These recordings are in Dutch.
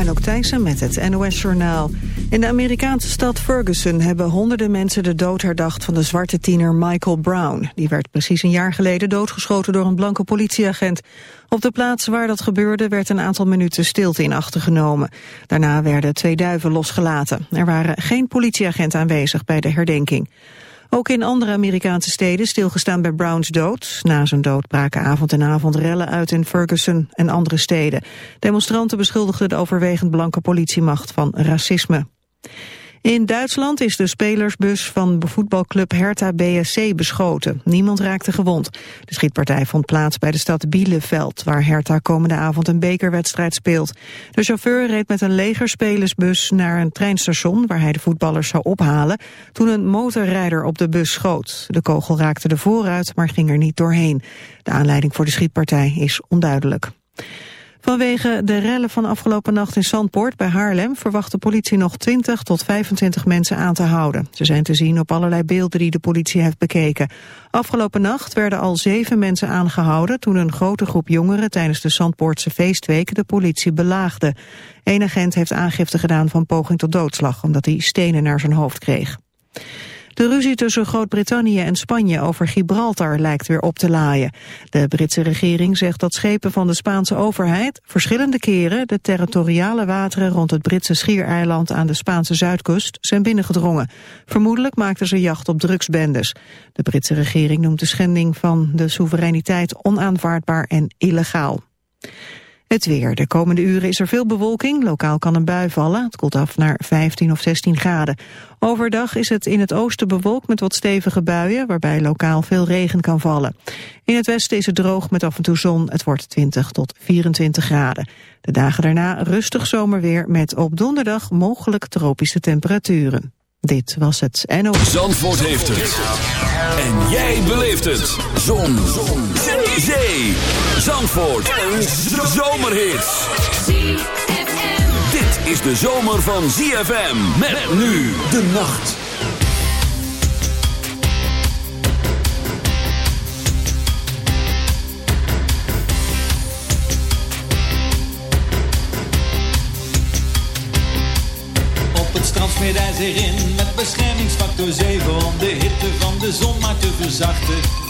Anouk Thijssen met het NOS-journaal. In de Amerikaanse stad Ferguson hebben honderden mensen de dood herdacht van de zwarte tiener Michael Brown. Die werd precies een jaar geleden doodgeschoten door een blanke politieagent. Op de plaats waar dat gebeurde werd een aantal minuten stilte in acht genomen. Daarna werden twee duiven losgelaten. Er waren geen politieagenten aanwezig bij de herdenking. Ook in andere Amerikaanse steden stilgestaan bij Browns dood. Na zijn dood braken avond en avond rellen uit in Ferguson en andere steden. Demonstranten beschuldigden de overwegend blanke politiemacht van racisme. In Duitsland is de spelersbus van voetbalclub Hertha BSC beschoten. Niemand raakte gewond. De schietpartij vond plaats bij de stad Bielefeld... waar Hertha komende avond een bekerwedstrijd speelt. De chauffeur reed met een legerspelersbus naar een treinstation... waar hij de voetballers zou ophalen... toen een motorrijder op de bus schoot. De kogel raakte de vooruit, maar ging er niet doorheen. De aanleiding voor de schietpartij is onduidelijk. Vanwege de rellen van afgelopen nacht in Zandpoort bij Haarlem verwacht de politie nog 20 tot 25 mensen aan te houden. Ze zijn te zien op allerlei beelden die de politie heeft bekeken. Afgelopen nacht werden al zeven mensen aangehouden toen een grote groep jongeren tijdens de Zandpoortse feestweek de politie belaagde. Een agent heeft aangifte gedaan van poging tot doodslag omdat hij stenen naar zijn hoofd kreeg. De ruzie tussen Groot-Brittannië en Spanje over Gibraltar lijkt weer op te laaien. De Britse regering zegt dat schepen van de Spaanse overheid verschillende keren de territoriale wateren rond het Britse schiereiland aan de Spaanse zuidkust zijn binnengedrongen. Vermoedelijk maakten ze jacht op drugsbendes. De Britse regering noemt de schending van de soevereiniteit onaanvaardbaar en illegaal. Het weer. De komende uren is er veel bewolking. Lokaal kan een bui vallen. Het koelt af naar 15 of 16 graden. Overdag is het in het oosten bewolkt met wat stevige buien... waarbij lokaal veel regen kan vallen. In het westen is het droog met af en toe zon. Het wordt 20 tot 24 graden. De dagen daarna rustig zomerweer met op donderdag mogelijk tropische temperaturen. Dit was het NO. Zandvoort heeft het. En jij beleeft het. Zon. Zon. Zee. Zandvoort. Een zomerhit. Dit is de zomer van ZFM. Met nu de nacht. Op het strand hij zich in met beschermingsfactor 7 om de hitte van de zon maar te verzachten.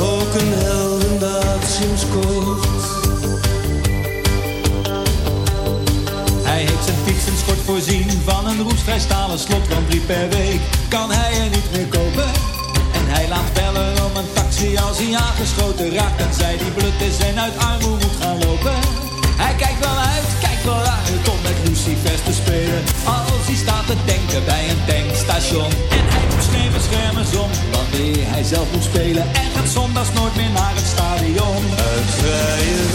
Ook een heldendaad. Hij heeft zijn fiets en sport voorzien van een roestvrij stalen slot. Want drie per week kan hij er niet meer kopen. En hij laat bellen om een taxi als hij aangeschoten raakt. En zij die blut is en uit armoede moet gaan lopen. Hij kijkt wel uit, kijkt wel uit om met Lucifers te spelen. Als hij staat te denken bij een tankstation. Hij zelf moet spelen. En gaat zondags nooit meer naar het stadion. Uit vrije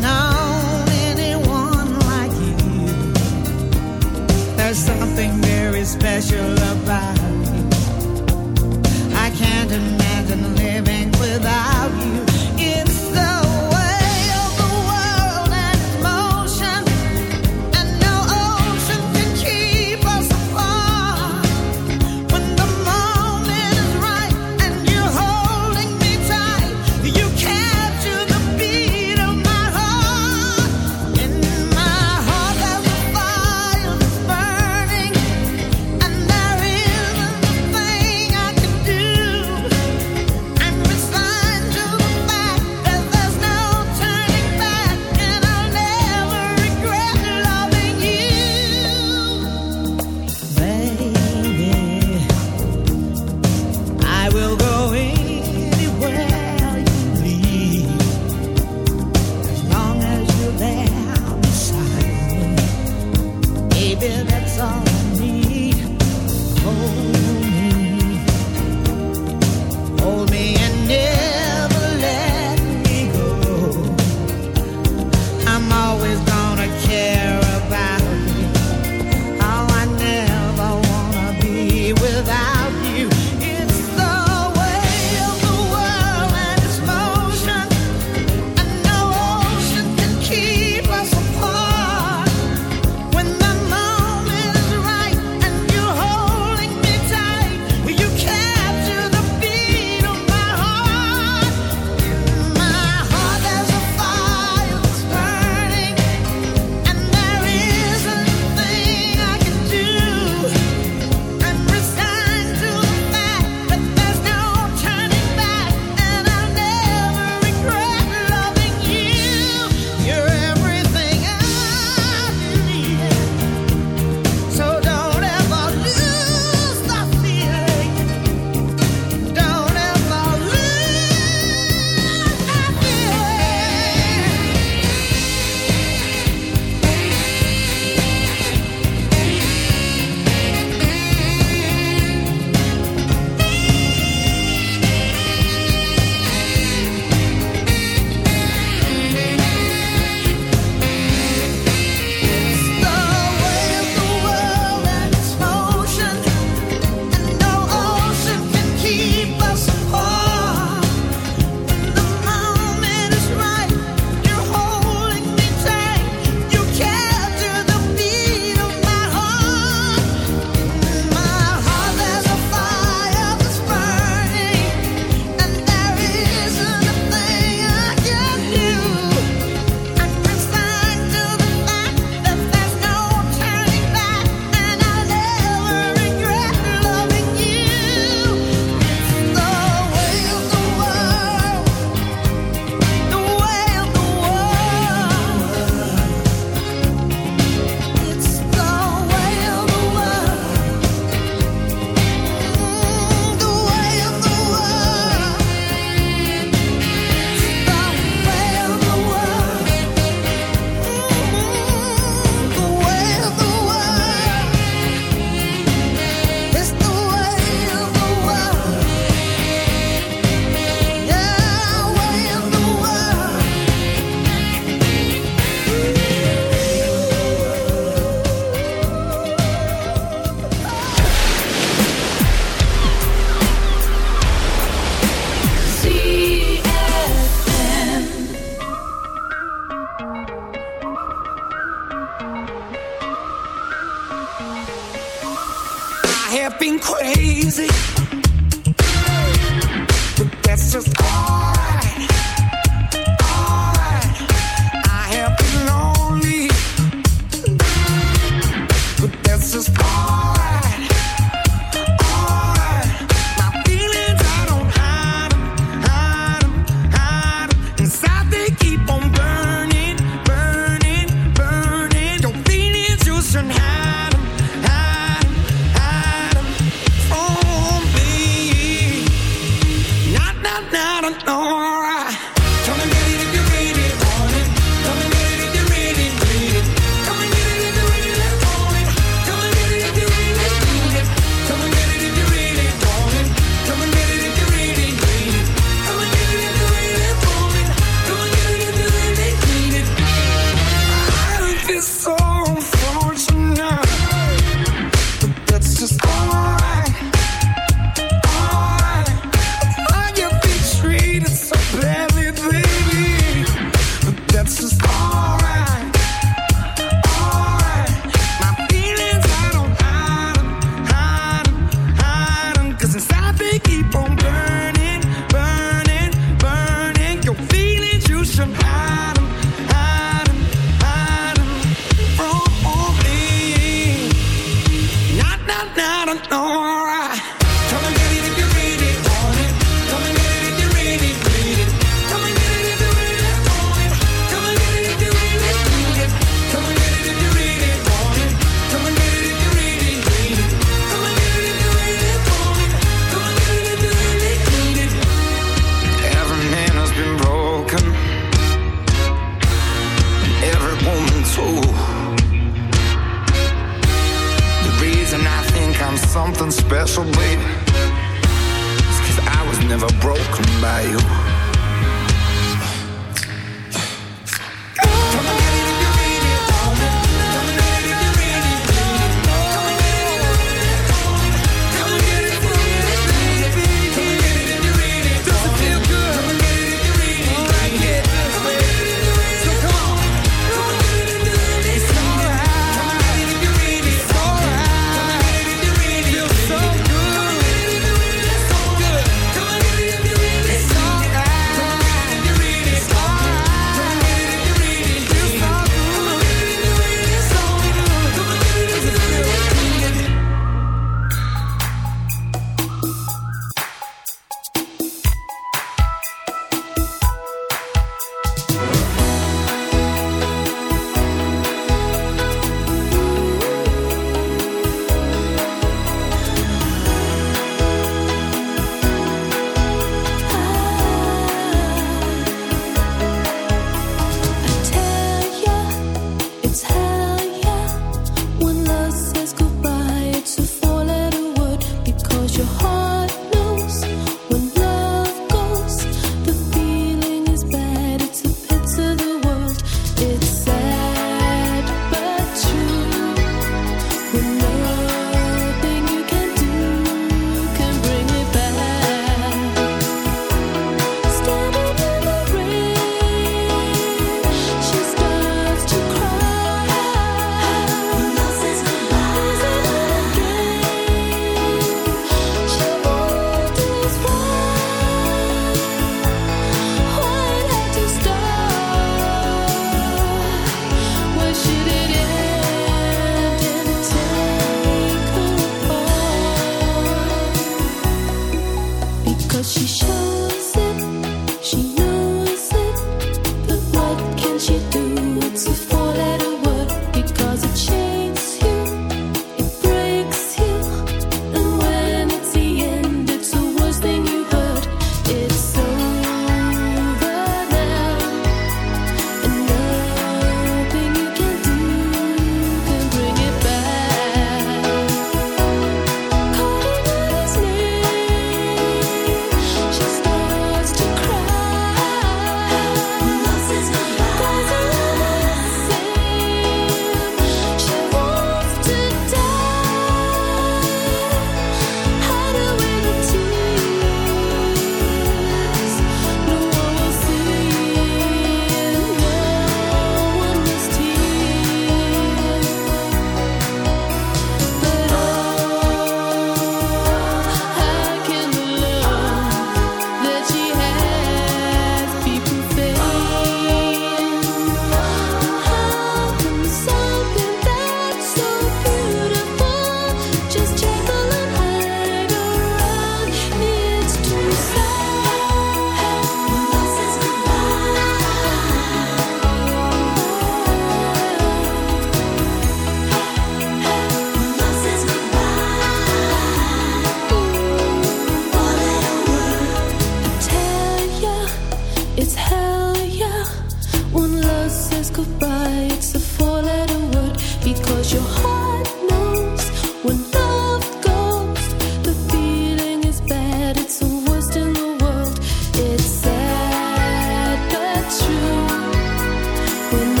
When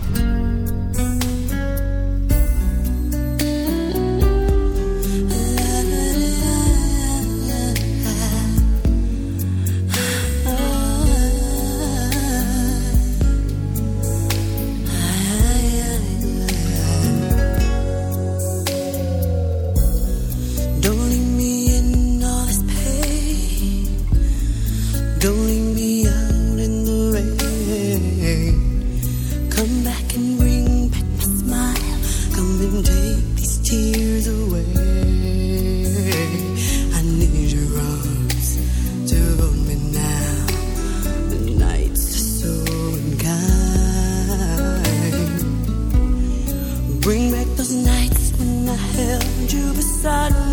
Je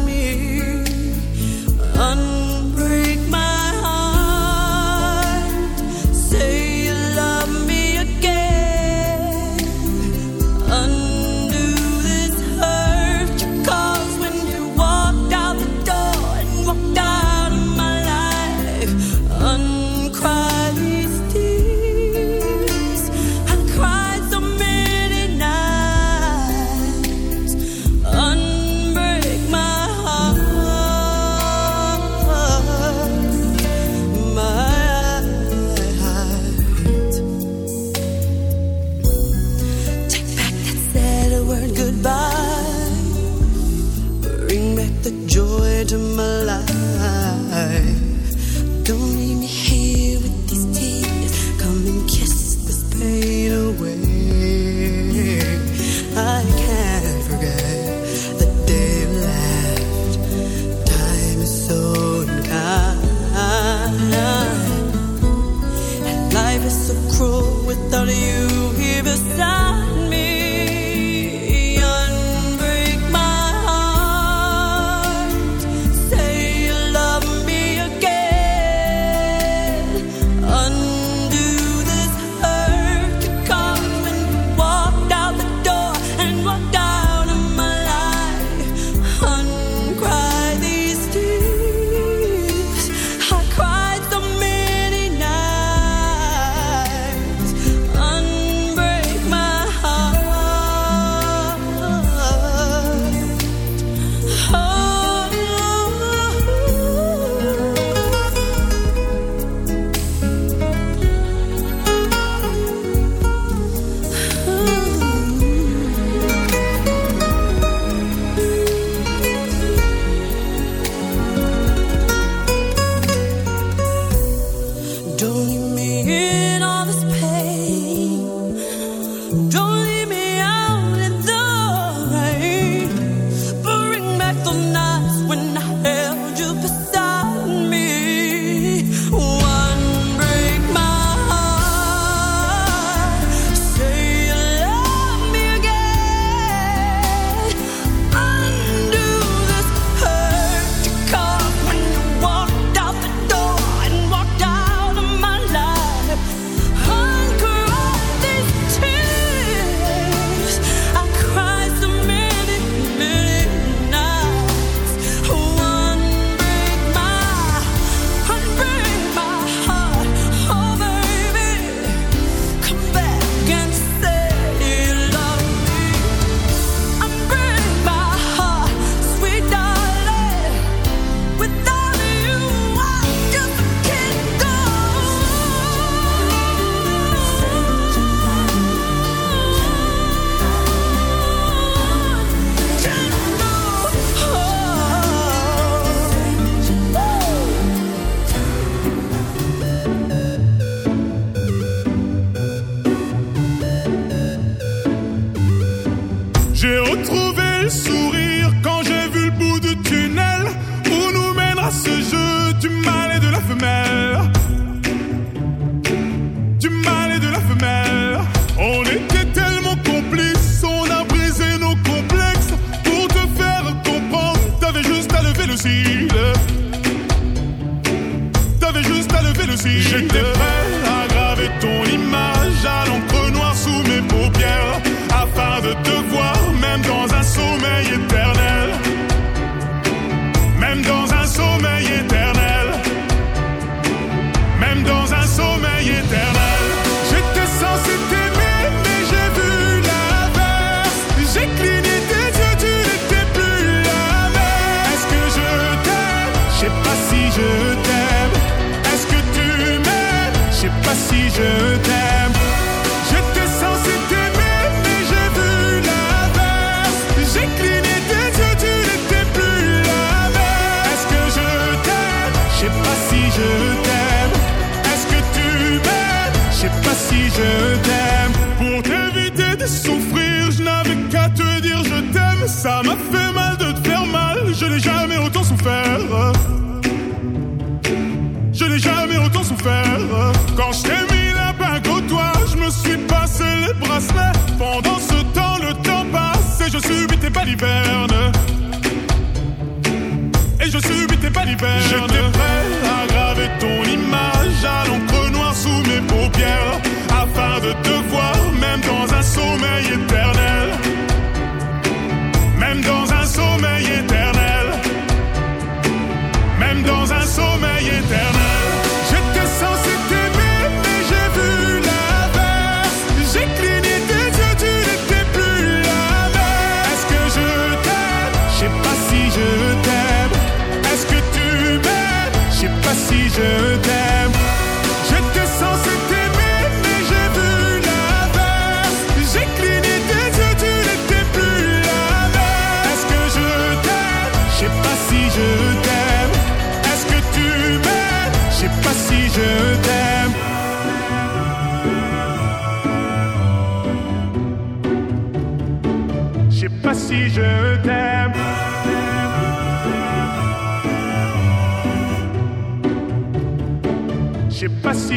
t'aime. Pour t'éviter de souffrir, je n'avais qu'à te dire hiverne.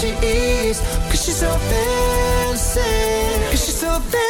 she is. Cause she's so fancy. Cause she's so fancy.